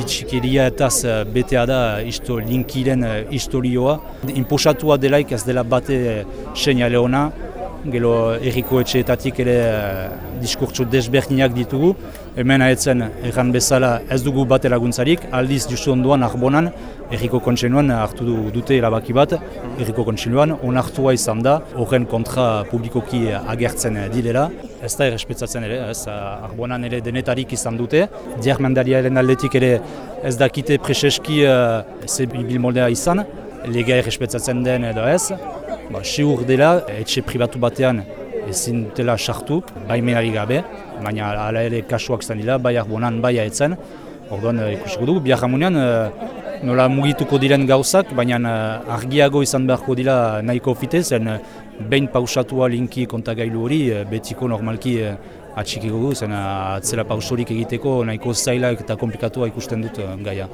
bitxikeria etaz betea da isto, linkiren historioa. Inposatua delaik ez dela bate seinale ona, gero erriko etxeetatik ere uh, diskurtso desberdinak ditugu. Hemen haetzen erran bezala ez dugu bate laguntzarik, aldiz justu onduan arbonan erriko kontseiluan hartu dute erabaki bat, erriko kontseiluan onartua izan da, horren kontra publikoki agertzen direla. Ez da errespetzatzen ere, ez arbonan ere denetarik izan dute. Diarmendariaren aldetik ere ez dakite preseski uh, ze bilmoldea izan, legea errespetzatzen den edo ez. Ba, Sigur dela, etxe pribatu batean ezin dela sartu, baimenari gabe, baina hala ere kasuak izan dira, bai arbonan, bai haetzen. Orduan ikusiko dugu, bihar jamunean nola mugituko diren gauzak, baina argiago izan beharko dira nahiko fite, zen behin pausatua linki kontagailu hori, betiko normalki atxikiko zen atzela pausorik egiteko nahiko zailak eta komplikatua ikusten dut gaia.